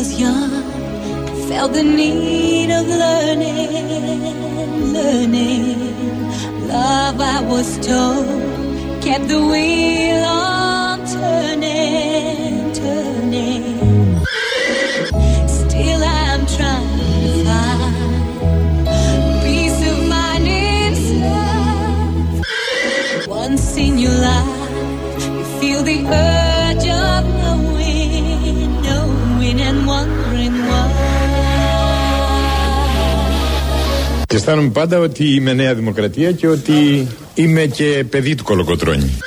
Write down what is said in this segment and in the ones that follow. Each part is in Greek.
was young, felt the need of learning, learning. Love, I was told, kept the wheel on turning. Και αισθάνομαι πάντα ότι είμαι Νέα Δημοκρατία και ότι είμαι και παιδί του Κολοκοτρώνη.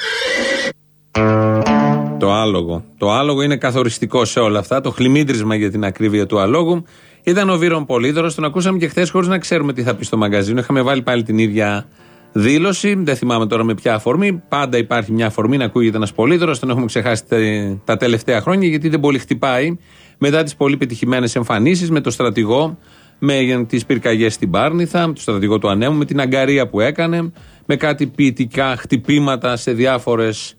Το άλογο. Το άλογο είναι καθοριστικό σε όλα αυτά. Το χλιμίντρισμα για την ακρίβεια του αλόγου. Ήταν ο Βύρον Πολύδωρος, τον ακούσαμε και χθες χωρίς να ξέρουμε τι θα πει στο μαγκαζίνο. Είχαμε βάλει πάλι την ίδια δήλωση. Δεν θυμάμαι τώρα με ποια αφορμή. Πάντα υπάρχει μια αφορμή να ακούγεται ένας Πολύδωρος. Τον έχουμε ξεχάσει τε- τα τελευταία χρόνια γιατί δεν πολύ χτυπάει. Μετά τις πολύ πετυχημένες εμφανίσεις με το στρατηγό, με τις πυρκαγιές στην Πάρνηθα, το στρατηγό του Ανέμου, με την αγκαρία που έκανε, με κάτι ποιητικά χτυπήματα σε διάφορες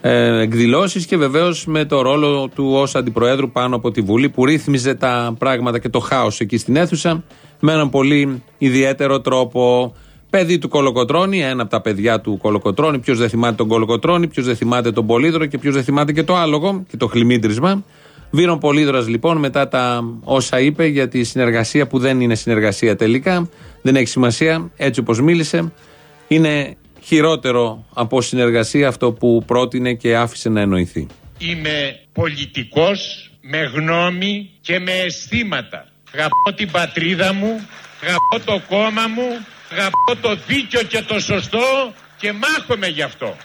ε, εκδηλώσεις και βεβαίως με το ρόλο του ως αντιπροέδρου πάνω από τη Βουλή που ρύθμιζε τα πράγματα και το χάος εκεί στην αίθουσα με έναν πολύ ιδιαίτερο τρόπο. Παιδί του Κολοκοτρώνη, ένα από τα παιδιά του Κολοκοτρώνη. Ποιος δεν θυμάται τον Κολοκοτρώνη, ποιος δεν θυμάται τον Πολύδρο και ποιος δεν θυμάται και το άλογο και το χλιμίντρισμα. Βύρον Πολύδρας λοιπόν μετά τα όσα είπε για τη συνεργασία που δεν είναι συνεργασία τελικά, δεν έχει σημασία, έτσι όπως μίλησε, είναι χειρότερο από συνεργασία αυτό που πρότεινε και άφησε να εννοηθεί. Είμαι πολιτικός με γνώμη και με αισθήματα. Αγαπώ την πατρίδα μου, αγαπώ το κόμμα μου, αγαπώ το δίκιο και το σωστό και μάχομαι γι' αυτό.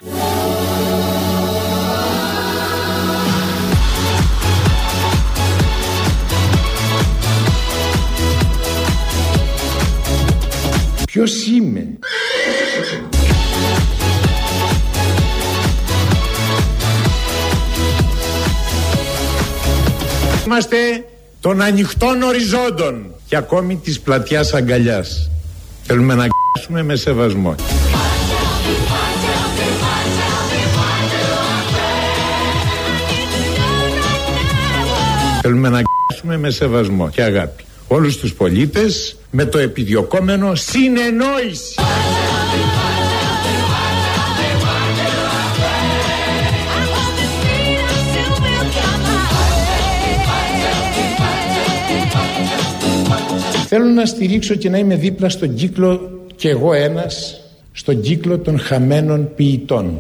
Ποιος είμαι; Είμαστε των ανοιχτών οριζόντων και ακόμη της πλατιάς αγκαλιάς. Θέλουμε να αγκαλιάσουμε με σεβασμό. Θέλουμε να αγκαλιάσουμε με σεβασμό και αγάπη. Όλους τους πολίτες με το επιδιωκόμενο συνεννόηση. Θέλω να στηρίξω και να είμαι δίπλα στον κύκλο και εγώ ένας στον κύκλο των χαμένων ποιητών.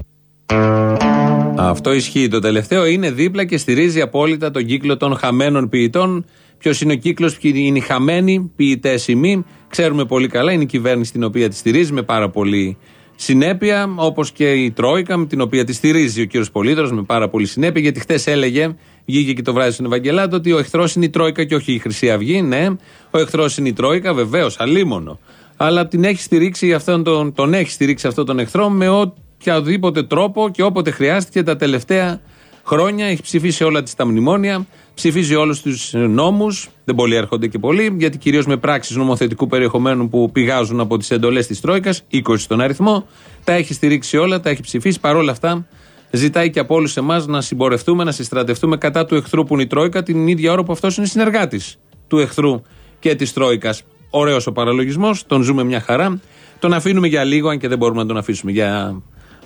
Αυτό ισχύει. Το τελευταίο είναι δίπλα και στηρίζει απόλυτα τον κύκλο των χαμένων ποιητών. Ποιος είναι ο κύκλος, ποιοι είναι οι χαμένοι ποιητέ ή μη. Ξέρουμε πολύ καλά. Είναι η κυβέρνηση την οποία τη στηρίζει με πάρα πολύ συνέπεια. Όπως και η Τρόικα, με την οποία τη στηρίζει ο κύριος Πολύδρο με πάρα πολύ συνέπεια. Γιατί χτε έλεγε, βγήκε και το βράδυ στον Ευαγγελάτο, ότι ο εχθρός είναι η Τρόικα και όχι η Χρυσή Αυγή. Ναι, ο εχθρός είναι η Τρόικα, βεβαίως, αλίμονο. Αλλά την έχει στηρίξει αυτόν τον, τον έχει στηρίξει αυτόν τον εχθρό με οποιαδήποτε τρόπο και όποτε χρειάστηκε τα τελευταία χρόνια. Έχει ψηφίσει όλα τις τα μνημόνια, ψηφίζει όλους τους νόμους. Δεν πολλοί έρχονται και πολλοί, γιατί κυρίως με πράξεις νομοθετικού περιεχομένου που πηγάζουν από τις εντολές της Τρόικας, 20 στον αριθμό. Τα έχει στηρίξει όλα, τα έχει ψηφίσει. Παρ' όλα αυτά, ζητάει και από όλους εμάς να συμπορευτούμε, να συστρατευτούμε κατά του εχθρού που είναι η Τρόικα, την ίδια ώρα που αυτός είναι συνεργάτης του εχθρού και της Τρόικας. Ωραίος ο παραλογισμός, τον ζούμε μια χαρά. Τον αφήνουμε για λίγο, αν και δεν μπορούμε να τον αφήσουμε για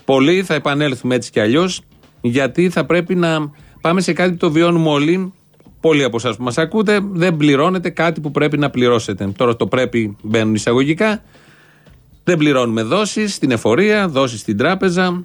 πολύ. Θα επανέλθουμε έτσι κι αλλιώς, γιατί θα πρέπει να πάμε σε κάτι που το βιώνουμε όλοι. Πολλοί από εσάς που μας ακούτε, δεν πληρώνετε κάτι που πρέπει να πληρώσετε. Τώρα το πρέπει μπαίνουν εισαγωγικά. Δεν πληρώνουμε δόσεις στην εφορία, δόσεις στην τράπεζα.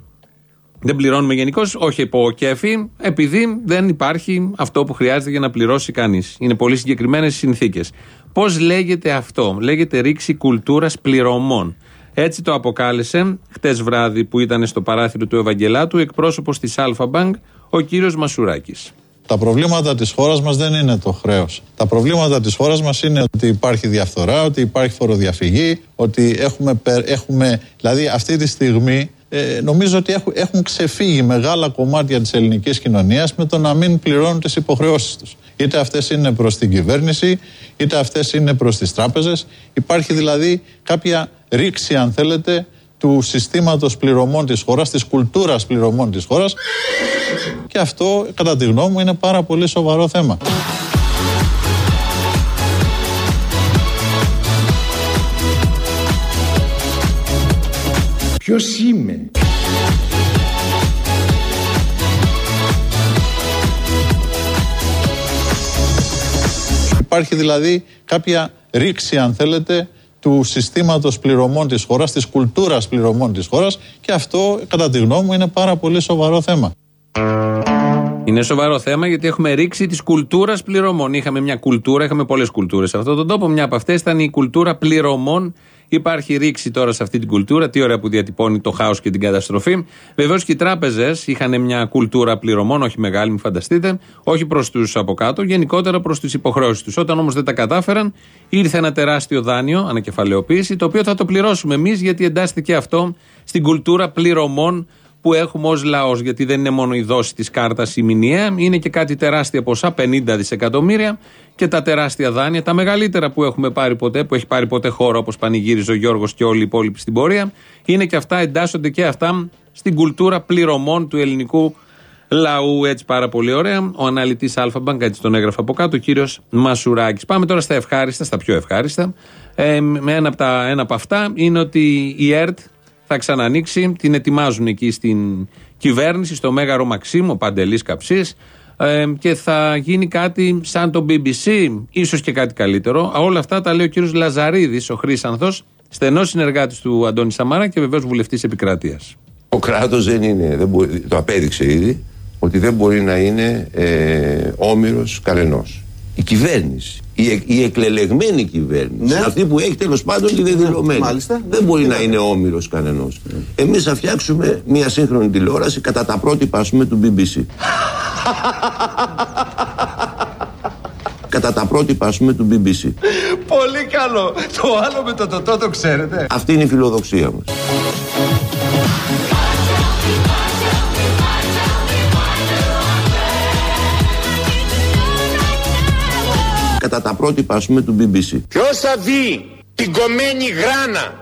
Δεν πληρώνουμε γενικώς, όχι υπό κέφι, επειδή δεν υπάρχει αυτό που χρειάζεται για να πληρώσει κανείς. Είναι πολύ συγκεκριμένες συνθήκες. Πώς λέγεται αυτό, λέγεται ρήξη κουλτούρας πληρωμών. Έτσι το αποκάλεσε χτες βράδυ που ήταν στο παράθυρο του Ευαγγελάτου εκπρόσωπος της Αλφα Bank, ο κύριος Μασουράκης. Τα προβλήματα της χώρας μας δεν είναι το χρέος. Τα προβλήματα της χώρας μας είναι ότι υπάρχει διαφθορά, ότι υπάρχει φοροδιαφυγή, ότι έχουμε, πε- έχουμε δηλαδή αυτή τη στιγμή ε, νομίζω ότι έχουν, έχουν ξεφύγει μεγάλα κομμάτια της ελληνικής κοινωνίας με το να μην πληρώνουν τις υποχρεώσεις τους. Είτε αυτές είναι προς την κυβέρνηση, είτε αυτές είναι προς τις τράπεζες. Υπάρχει δηλαδή κάποια ρήξη, αν θέλετε, του συστήματος πληρωμών της χώρας, της κουλτούρας πληρωμών της χώρας και αυτό κατά τη γνώμη μου είναι πάρα πολύ σοβαρό θέμα. Ποιος είμαι; Υπάρχει δηλαδή κάποια ρήξη αν θέλετε του συστήματος πληρωμών της χώρας, της κουλτούρας πληρωμών της χώρας και αυτό, κατά τη γνώμη μου, είναι πάρα πολύ σοβαρό θέμα. Είναι σοβαρό θέμα γιατί έχουμε ρίξει της κουλτούρας πληρωμών. Είχαμε μια κουλτούρα, είχαμε πολλές κουλτούρες σε αυτόν τον τόπο. Μια από αυτές ήταν η κουλτούρα πληρωμών. Υπάρχει ρήξη τώρα σε αυτή την κουλτούρα. Τι ωραία που διατυπώνει το χάος και την καταστροφή. Βεβαίως και οι τράπεζες είχαν μια κουλτούρα πληρωμών, όχι μεγάλη, μην φανταστείτε, όχι προς τους από κάτω, γενικότερα προς τις υποχρεώσεις τους. Όταν όμως δεν τα κατάφεραν, ήρθε ένα τεράστιο δάνειο, ανακεφαλαιοποίηση, το οποίο θα το πληρώσουμε εμείς γιατί εντάστηκε αυτό στην κουλτούρα πληρωμών που έχουμε ως λαός. Γιατί δεν είναι μόνο η δόση της κάρτας η μηνιαία, είναι και κάτι τεράστια ποσά, 50 δισεκατομμύρια και τα τεράστια δάνεια, τα μεγαλύτερα που έχουμε πάρει ποτέ, που έχει πάρει ποτέ χώρο όπως πανηγύριζε ο Γιώργος και όλοι οι υπόλοιποι στην πορεία. Είναι και αυτά, εντάσσονται και αυτά στην κουλτούρα πληρωμών του ελληνικού λαού. Έτσι πάρα πολύ ωραία. Ο αναλυτής Alpha Bank, έτσι τον έγραφε από κάτω, ο κύριος Μασουράκης. Πάμε τώρα στα ευχάριστα, στα πιο ευχάριστα. Ε, με ένα από, τα, ένα από αυτά είναι ότι η ΕΡΤ θα ξανανοίξει. Την ετοιμάζουν εκεί στην κυβέρνηση, στο Μέγαρο Μαξίμου, ο Παντελής Καψής. Ε, και θα γίνει κάτι σαν το BBC, ίσως και κάτι καλύτερο. Όλα αυτά τα λέει ο κύριος Λαζαρίδης, ο Χρύσανθος, στενός συνεργάτης του Αντώνη Σαμάρα και βεβαίως βουλευτής επικράτειας. Ο κράτος δεν είναι, δεν μπορεί, το απέδειξε ήδη, ότι δεν μπορεί να είναι ε, όμοιρος κανενό. Η κυβέρνηση, η, η εκλελεγμένη κυβέρνηση, Ναι. αυτή που έχει τέλος πάντων τη δεδηλωμένη, μάλιστα. δεν μπορεί να είναι όμοιρος κανενός. Εμείς θα φτιάξουμε μια σύγχρονη τηλεόραση κατά τα πρότυπα, ας πούμε, του BBC. κατά τα πρότυπα, ας πούμε, του BBC. Πολύ καλό. Το άλλο με το τοτό το ξέρετε. Αυτή είναι η φιλοδοξία μας. Κατά τα πρότυπα, ας πούμε, του BBC. Ποιος θα δει την κομμένη γράνα;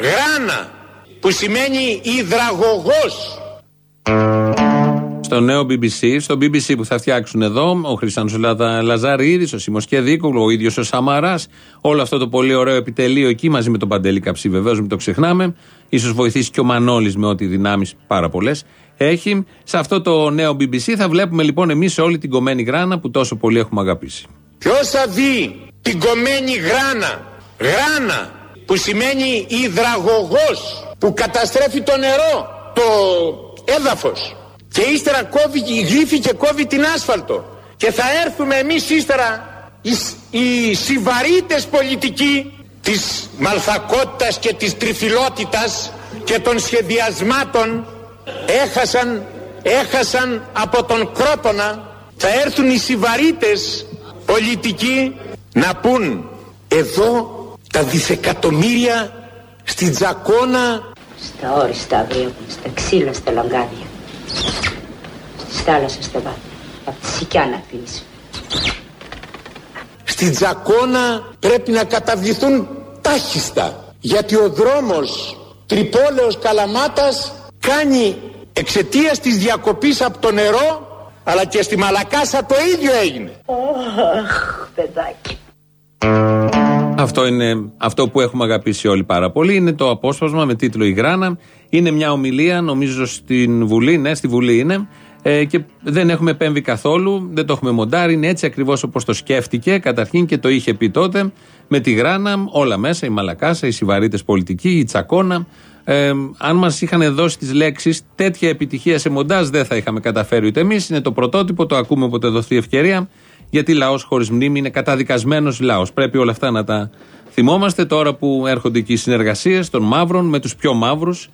Γράνα που σημαίνει υδραγωγός Στο νέο BBC, στο BBC που θα φτιάξουν εδώ, ο Χρυσάνος Λαζαρίδης, ο Σίμω Κεδίκογλου, ο ίδιος ο Σαμαράς, όλο αυτό το πολύ ωραίο επιτελείο εκεί μαζί με τον Παντελή Καψί, βεβαίως μην το ξεχνάμε. σω βοηθήσει και ο Μανώλης με ό,τι δυνάμεις πάρα πολλές έχει. Σε αυτό το νέο BBC θα βλέπουμε λοιπόν εμείς όλη την κομμένη γράνα που τόσο πολύ έχουμε αγαπήσει. Ποιος θα δει την κομμένη γράνα; Γράνα που σημαίνει υδραγωγός που καταστρέφει το νερό, το έδαφος και ύστερα κόβει, γλύφει και κόβει την άσφαλτο. Και θα έρθουμε εμείς ύστερα οι, σ- οι συβαρίτες πολιτικοί της μαλθακότητας και της τριφυλότητας και των σχεδιασμάτων έχασαν, έχασαν από τον Κρότονα. Θα έρθουν οι συβαρίτες πολιτικοί να πούν εδώ τα δισεκατομμύρια στην Τζακώνα. Στα όριστα αγριόπουν, στα ξύλα, στα λαγκάδια. Στη θάλασσα, στα βάθη. Απ' τη σικιά να πίνεις. στην Τζακώνα πρέπει να καταβληθούν τάχιστα γιατί ο δρόμος Τρυπόλεως Καλαμάτας κάνει εξαιτίας της διακοπής από το νερό αλλά και στη Μαλακάσα το ίδιο έγινε. Αχ, παιδάκι. Αυτό είναι αυτό που έχουμε αγαπήσει όλοι πάρα πολύ. Είναι το απόσπασμα με τίτλο Η Γράνα. Είναι μια ομιλία, νομίζω, στην Βουλή. Ναι, στη Βουλή είναι. Ε, και δεν έχουμε επέμβει καθόλου, δεν το έχουμε μοντάρει. Είναι έτσι ακριβώς όπως το σκέφτηκε καταρχήν και το είχε πει τότε. Με τη Γράνα, όλα μέσα, η Μαλακάσα, οι Συβαρίτε πολιτικοί, η Τσακώνα. Ε, αν μας είχαν δώσει τις λέξεις τέτοια επιτυχία σε μοντάζ, δεν θα είχαμε καταφέρει ούτε εμείς. Είναι το πρωτότυπο, το ακούμε όποτε δοθεί ευκαιρία. Γιατί λαός χωρίς μνήμη είναι καταδικασμένος λαός. Πρέπει όλα αυτά να τα θυμόμαστε τώρα που έρχονται και οι συνεργασίες των μαύρων με τους πιο μαύρους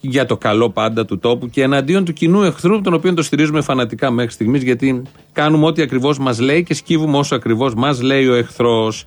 για το καλό πάντα του τόπου και εναντίον του κοινού εχθρού, τον οποίο το στηρίζουμε φανατικά μέχρι στιγμής, γιατί κάνουμε ό,τι ακριβώς μας λέει και σκύβουμε όσο ακριβώς μας λέει ο εχθρός.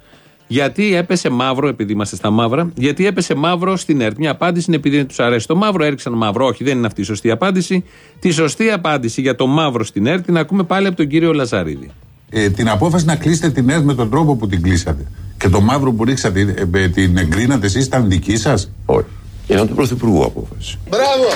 Γιατί έπεσε μαύρο, επειδή είμαστε στα μαύρα, γιατί έπεσε μαύρο στην ΕΡΤ. Μια απάντηση είναι επειδή τους αρέσει το μαύρο, έριξαν μαύρο. Όχι, δεν είναι αυτή η σωστή απάντηση. Τη σωστή απάντηση για το μαύρο στην ΕΡΤ την ακούμε πάλι από τον κύριο Λαζαρίδη. ε, την απόφαση να κλείσετε την ΕΡΤ με τον τρόπο που την κλείσατε. Και το μαύρο που ρίξατε, ε, ε, την εγκρίνατε εσείς, ήταν δική σας; Όχι. Είναι του Πρωθυπουργού απόφαση. Μπράβο!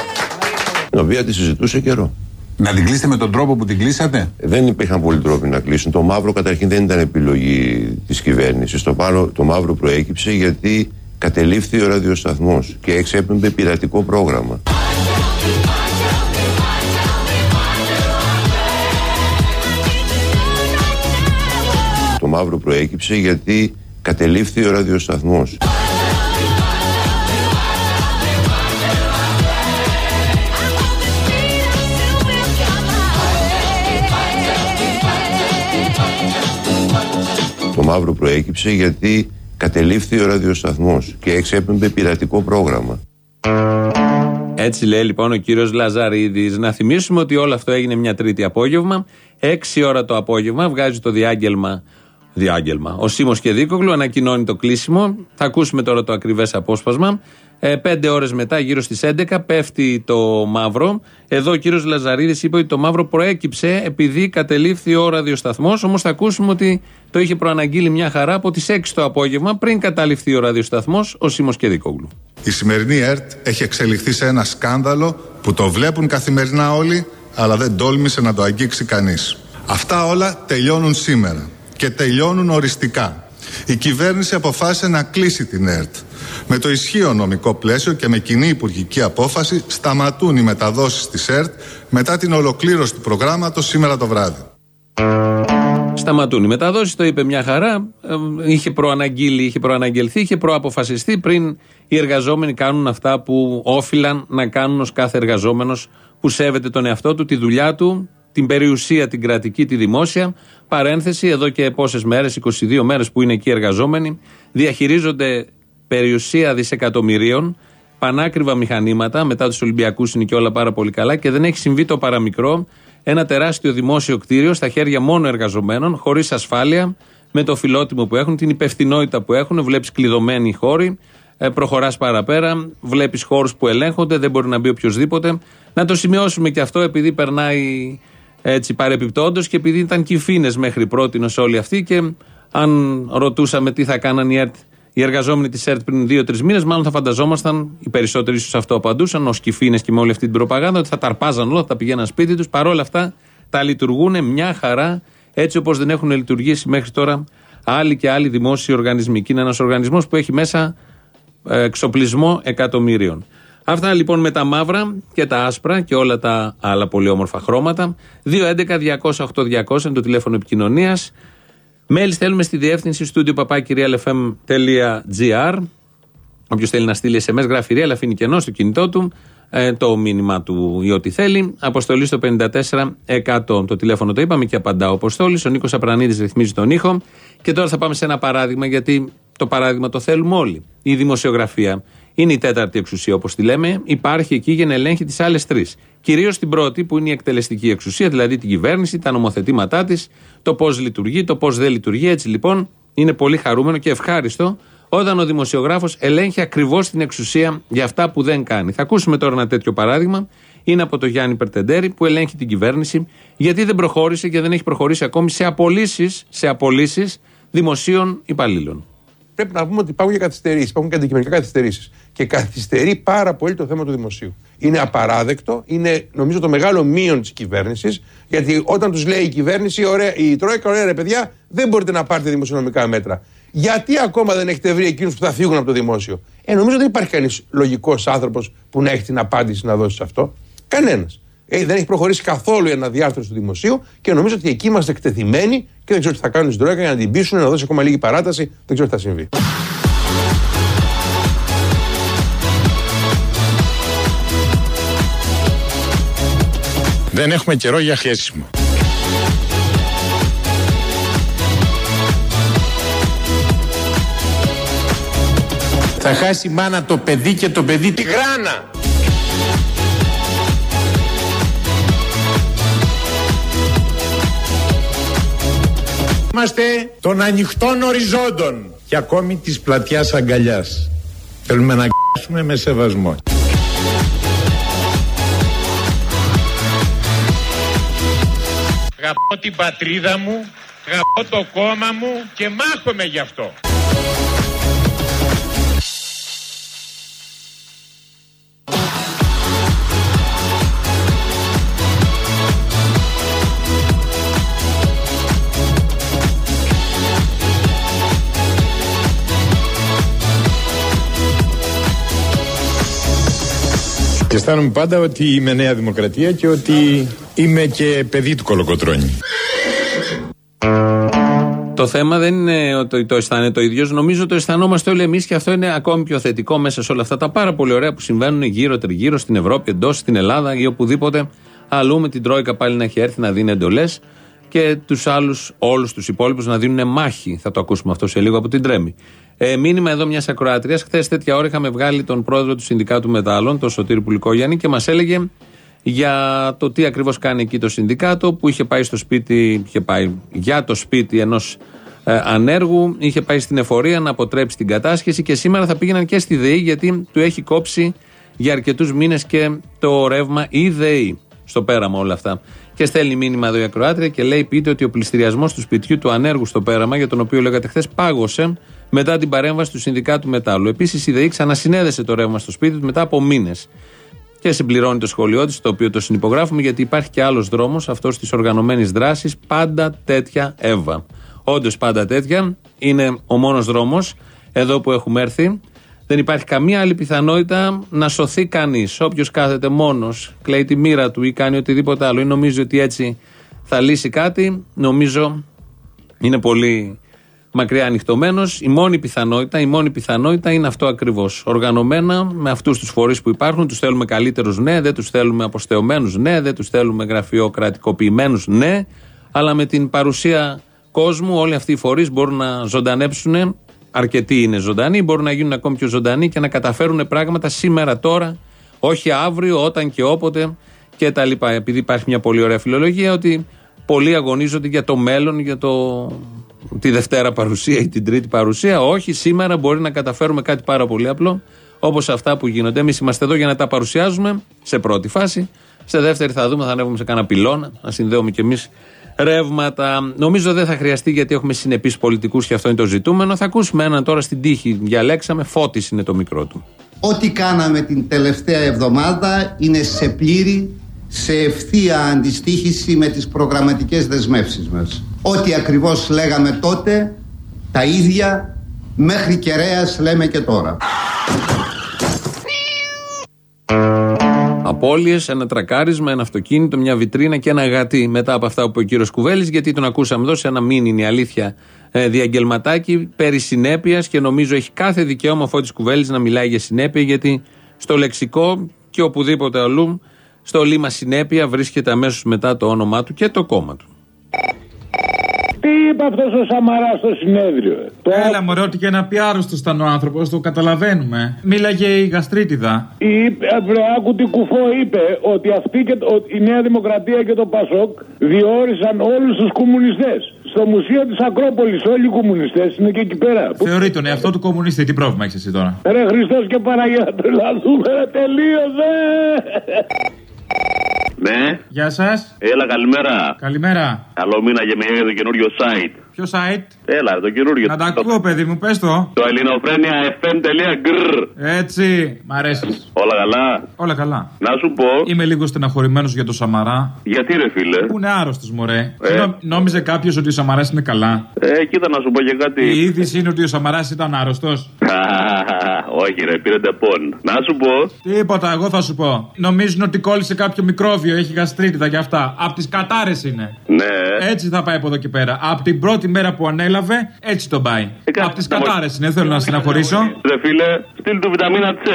Την οποία τη συζητούσε καιρό. Να την κλείσετε με τον τρόπο που την κλείσατε; Δεν υπήρχαν πολλοί τρόποι να κλείσουν. Το μαύρο καταρχήν δεν ήταν επιλογή της κυβέρνησης. Το, πάνω- το μαύρο προέκυψε γιατί κατελήφθη ο ραδιοσταθμός και εξέπεμπε πειρατικό πρόγραμμα. Το μαύρο προέκυψε γιατί κατελήφθη ο ραδιοσταθμός. Μαύρο προέκυψε γιατί κατελήφθη ο ραδιοσταθμός και εξέπεμπε πειρατικό πρόγραμμα. Έτσι λέει λοιπόν ο κύριος Λαζαρίδης. Να θυμίσουμε ότι όλο αυτό έγινε μια Τρίτη απόγευμα. Έξι ώρα το απόγευμα βγάζει το διάγγελμα. Διάγγελμα. Ο Σίμω και Δίκογλου ανακοινώνει το κλείσιμο. Θα ακούσουμε τώρα το ακριβές απόσπασμα. Ε, πέντε ώρες μετά, γύρω στις 11, πέφτει το μαύρο. Εδώ ο κύριος Λαζαρίδης είπε ότι το μαύρο προέκυψε επειδή κατελήφθη ο ραδιοσταθμός. Όμως θα ακούσουμε ότι το είχε προαναγγείλει μια χαρά από τις 6 το απόγευμα πριν καταληφθεί ο ραδιοσταθμός ο Σίμω και Δίκογλου. Η σημερινή ΕΡΤ έχει εξελιχθεί σε ένα σκάνδαλο που το βλέπουν καθημερινά όλοι, αλλά δεν τόλμησε να το αγγίξει κανείς. Αυτά όλα τελειώνουν σήμερα και τελειώνουν οριστικά. Η κυβέρνηση αποφάσισε να κλείσει την ΕΡΤ. Με το ισχύο νομικό πλαίσιο και με κοινή υπουργική απόφαση σταματούν οι μεταδόσεις της ΕΡΤ μετά την ολοκλήρωση του προγράμματος σήμερα το βράδυ. Σταματούν οι μεταδόσεις, το είπε μια χαρά. Ε, Είχε προαναγγείλει, είχε προαναγγελθεί, είχε προαποφασιστεί πριν οι εργαζόμενοι κάνουν αυτά που όφυλαν να κάνουν ως κάθε εργαζόμενος που σέβεται τον εαυτό του, τη δουλειά του, την περιουσία, την κρατική, τη δημόσια. Παρένθεση, εδώ και πόσες μέρες, 22 μέρες που είναι εκεί οι εργαζόμενοι, διαχειρίζονται περιουσία δισεκατομμυρίων, πανάκριβα μηχανήματα. Μετά τους Ολυμπιακούς είναι και όλα πάρα πολύ καλά και δεν έχει συμβεί το παραμικρό. Ένα τεράστιο δημόσιο κτίριο στα χέρια μόνο εργαζομένων, χωρίς ασφάλεια, με το φιλότιμο που έχουν, την υπευθυνότητα που έχουν. Βλέπεις κλειδωμένοι χώροι, ε, προχωράς παραπέρα, βλέπεις χώρους που ελέγχονται, δεν μπορεί να μπει οποιοδήποτε. Να το σημειώσουμε και αυτό επειδή περνάει έτσι παρεπιπτόντως και επειδή ήταν κυφίνε μέχρι πρώτη όλοι αυτοί και αν ρωτούσαμε τι θα κάναν οι, ΕΡΤ, οι εργαζόμενοι της ΕΡΤ πριν δύο-τρεις μήνες, μάλλον θα φανταζόμασταν, οι περισσότεροι ίσως αυτό απαντούσαν, ως κυφίνε και με όλη αυτή την προπαγάνδα, ότι θα τα αρπάζαν όλα, θα πηγαίναν σπίτι τους. Παρ' όλα αυτά τα λειτουργούν μια χαρά έτσι όπως δεν έχουν λειτουργήσει μέχρι τώρα άλλοι και άλλοι δημόσιοι οργανισμοί. Και είναι ένας οργανισμός που έχει μέσα ε, εξοπλισμό εκατομμύριων. Αυτά λοιπόν με τα μαύρα και τα άσπρα και όλα τα άλλα πολύ όμορφα χρώματα. 211-200-8200 είναι το τηλέφωνο επικοινωνίας. Μέλη στέλνουμε στη διεύθυνση στούντιο papakirialfm.gr. Όποιος θέλει να στείλει SMS, γράφει ρε, αλλά αφήνει κενό στο κινητό του ε, το μήνυμα του ή ό,τι θέλει. Αποστολή στο 54 Το τηλέφωνο το είπαμε και απαντά ο Αποστόλης. Ο Νίκος Απρανίδης ρυθμίζει τον ήχο. Και τώρα θα πάμε σε ένα παράδειγμα, γιατί το παράδειγμα το θέλουμε όλοι. Η δημοσιογραφία είναι η τέταρτη εξουσία, όπως τη λέμε. Υπάρχει εκεί για να ελέγχει τις άλλες τρεις. Κυρίως την πρώτη, που είναι η εκτελεστική εξουσία, δηλαδή την κυβέρνηση, τα νομοθετήματά της, το πώς λειτουργεί, το πώς δεν λειτουργεί. Έτσι λοιπόν είναι πολύ χαρούμενο και ευχάριστο όταν ο δημοσιογράφος ελέγχει ακριβώς την εξουσία για αυτά που δεν κάνει. Θα ακούσουμε τώρα ένα τέτοιο παράδειγμα. Είναι από τον Γιάννη Περτεντέρη που ελέγχει την κυβέρνηση γιατί δεν προχώρησε και δεν έχει προχωρήσει ακόμη σε απολύσεις σε απολύσεις δημοσίων υπαλλήλων. Πρέπει να πούμε ότι υπάρχουν και καθυστερήσεις, υπάρχουν και αντικειμενικά καθυστερήσεις. Και καθυστερεί πάρα πολύ το θέμα του δημοσίου. Είναι απαράδεκτο, είναι νομίζω το μεγάλο μείον της κυβέρνησης, γιατί όταν τους λέει η κυβέρνηση, ωραία, η Τρόικα, ωραία ρε παιδιά, δεν μπορείτε να πάρετε δημοσιονομικά μέτρα. Γιατί ακόμα δεν έχετε βρει εκείνους που θα φύγουν από το δημόσιο; Ε, νομίζω δεν υπάρχει κανείς λογικός άνθρωπος που να έχει την απάντηση να δώσει σε αυτό. Κανένας. Ε, δεν έχει προχωρήσει καθόλου η αναδιάρθρωση του δημοσίου και νομίζω ότι εκεί είμαστε εκτεθειμένοι και δεν ξέρω τι θα κάνουν στην Τρόικα για να την πείσουν, να δώσει ακόμα λίγη παράταση. Δεν ξέρω τι θα συμβεί. Δεν έχουμε καιρό για χέσιμο. Θα χάσει η μάνα το παιδί και το παιδί τη γράνα. Είμαστε των ανοιχτών οριζόντων και ακόμη της πλατιάς αγκαλιάς. Θέλουμε να αγκαλιάσουμε με σεβασμό. Αγαπώ την πατρίδα μου, αγαπώ το κόμμα μου και μάχομαι γι' αυτό. Αισθάνομαι πάντα ότι είμαι Νέα Δημοκρατία και ότι είμαι και παιδί του Κολοκοτρώνη. Το θέμα δεν είναι ότι το αισθάνεται το ίδιος. Νομίζω το αισθανόμαστε όλοι εμείς και αυτό είναι ακόμη πιο θετικό μέσα σε όλα αυτά τα πάρα πολύ ωραία που συμβαίνουν γύρω τριγύρω στην Ευρώπη, εντός, στην Ελλάδα ή οπουδήποτε αλλού με την Τρόικα πάλι να έχει έρθει να δίνει εντολές και τους άλλους, όλους τους υπόλοιπους να δίνουν μάχη. Θα το ακούσουμε αυτό σε λίγο από την Τρέμη. Ε, μήνυμα εδώ μιας ακροάτριας. Χθες τέτοια ώρα είχαμε βγάλει τον πρόεδρο του Συνδικάτου Μετάλλων, τον Σωτήρη Πουλικόγιαννη, και μας έλεγε για το τι ακριβώς κάνει εκεί το Συνδικάτο, που είχε πάει στο σπίτι, είχε πάει για το σπίτι ενός ε, ανέργου, είχε πάει στην εφορία να αποτρέψει την κατάσχεση και σήμερα θα πήγαιναν και στη ΔΕΗ γιατί του έχει κόψει για αρκετούς μήνες και το ρεύμα η ΔΕΗ. Στο πέραμα όλα αυτά. Και στέλνει μήνυμα εδώ η Ακροάτρια και λέει: Πείτε ότι ο πληστηριασμός του σπιτιού του ανέργου στο πέραμα, για τον οποίο λέγατε χθες, πάγωσε μετά την παρέμβαση του Συνδικάτου Μετάλλου. Επίσης η ΔΕΗ ξανασυνέδεσε το ρεύμα στο σπίτι του μετά από μήνες. Και συμπληρώνει το σχολείο της, το οποίο το συνυπογράφουμε, γιατί υπάρχει και άλλος δρόμος, αυτός της οργανωμένης δράσης, πάντα τέτοια Εύα. Όντως πάντα τέτοια. Είναι ο μόνος δρόμος εδώ που έχουμε έρθει. Δεν υπάρχει καμία άλλη πιθανότητα να σωθεί κανείς. Όποιος κάθεται μόνος, κλαίει τη μοίρα του ή κάνει οτιδήποτε άλλο ή νομίζει ότι έτσι θα λύσει κάτι, νομίζω είναι πολύ μακριά ανοιχτωμένος. Η μόνη πιθανότητα, η μόνη πιθανότητα είναι αυτό ακριβώς. Οργανωμένα με αυτούς τους φορείς που υπάρχουν, τους θέλουμε καλύτερους, ναι, δεν τους θέλουμε αποστεωμένους, ναι, δεν τους θέλουμε γραφειοκρατικοποιημένους, ναι, αλλά με την παρουσία κόσμου όλοι αυτοί οι φορείς μπορούν να ζωντανέψουν. Αρκετοί είναι ζωντανοί, μπορούν να γίνουν ακόμη πιο ζωντανοί και να καταφέρουν πράγματα σήμερα, τώρα, όχι αύριο, όταν και όποτε και τα λοιπά. Επειδή υπάρχει μια πολύ ωραία φιλολογία ότι πολλοί αγωνίζονται για το μέλλον, για το τη Δευτέρα παρουσία ή την Τρίτη παρουσία. Όχι, σήμερα μπορεί να καταφέρουμε κάτι πάρα πολύ απλό, όπως αυτά που γίνονται. Εμείς είμαστε εδώ για να τα παρουσιάζουμε σε πρώτη φάση. Σε δεύτερη θα δούμε, θα ανέβουμε σε κάνα πυλώνα, να συνδέουμε κι εμείς ρεύματα. Νομίζω δεν θα χρειαστεί γιατί έχουμε συνεπείς πολιτικούς και αυτό είναι το ζητούμενο. Θα ακούσουμε έναν τώρα στην τύχη. Διαλέξαμε, φώτης είναι το μικρό του. Ό,τι κάναμε την τελευταία εβδομάδα είναι σε πλήρη, σε ευθεία αντιστοίχηση με τις προγραμματικές δεσμεύσεις μας. Ό,τι ακριβώς λέγαμε τότε, τα ίδια μέχρι κεραίας λέμε και τώρα. Απόλυε, ένα τρακάρισμα, ένα αυτοκίνητο, μια βιτρίνα και ένα γατί μετά από αυτά που είπε ο κύριος Κουβέλης, γιατί τον ακούσαμε εδώ σε ένα μην είναι η αλήθεια ε, διαγγελματάκι περί συνέπειας και νομίζω έχει κάθε δικαίωμα ο Φώτης Κουβέλης να μιλάει για συνέπεια, γιατί στο λεξικό και οπουδήποτε αλλού, στο λίμα συνέπεια βρίσκεται αμέσως μετά το όνομά του και το κόμμα του. Τι είπε αυτός ο Σαμαράς στο συνέδριο. ε; Το Έλα, μωρέ, ότι και να πει άρρωστος ήταν ο άνθρωπος, το καταλαβαίνουμε. Μίλαγε η γαστρίτιδα. Είπε, ε, βρε, άκου τι κουφό είπε ότι αυτή και το- η Νέα Δημοκρατία και το Πασόκ διόρισαν όλους τους κομμουνιστές. Στο μουσείο της Ακρόπολης όλοι οι κομμουνιστές είναι και εκεί πέρα. Που- Θεωρεί τον εαυτό του κομμουνιστή. Τι πρόβλημα έχεις εσύ τώρα; Ρε Χριστός και Παναγία τρελαθούμε ρε τελείωσε Ναι, Γεια σας. έλα καλημέρα. Καλημέρα. Καλό μήνα και με το καινούριο site. Ποιο site? Έλα, το καινούριο. Να τα ακούω, παιδί μου, πες το. Το ελληνοφρένια.fm.gr Έτσι, μ' αρέσει. Όλα καλά; Όλα καλά. Να σου πω, Είμαι λίγο στεναχωρημένος για το Σαμαρά. γιατί ρε φίλε; Που είναι άρρωστος, μωρέ; Ε. Νο- Νόμιζε κάποιος ότι ο Σαμαράς είναι καλά. Ε, κοίτα να σου πω και κάτι. Η είδηση είναι ότι ο Σαμαράς ήταν άρρωστος. Όχι ρε, πήρε τεπών. Να σου πω, Τίποτα, εγώ θα σου πω. Νομίζουν ότι κόλλησε κάποιο μικρόβιο, έχει γαστρίτιδα και αυτά. Απ' τι κατάρε είναι. ναι. Έτσι θα πάει από εδώ και πέρα. Από την πρώτη μέρα που ανέλαβε, έτσι τον πάει. Από τι κατάρε είναι, δεν θέλω να στεναχωρήσω. Ρε φίλε, στείλ του βιταμίνα C.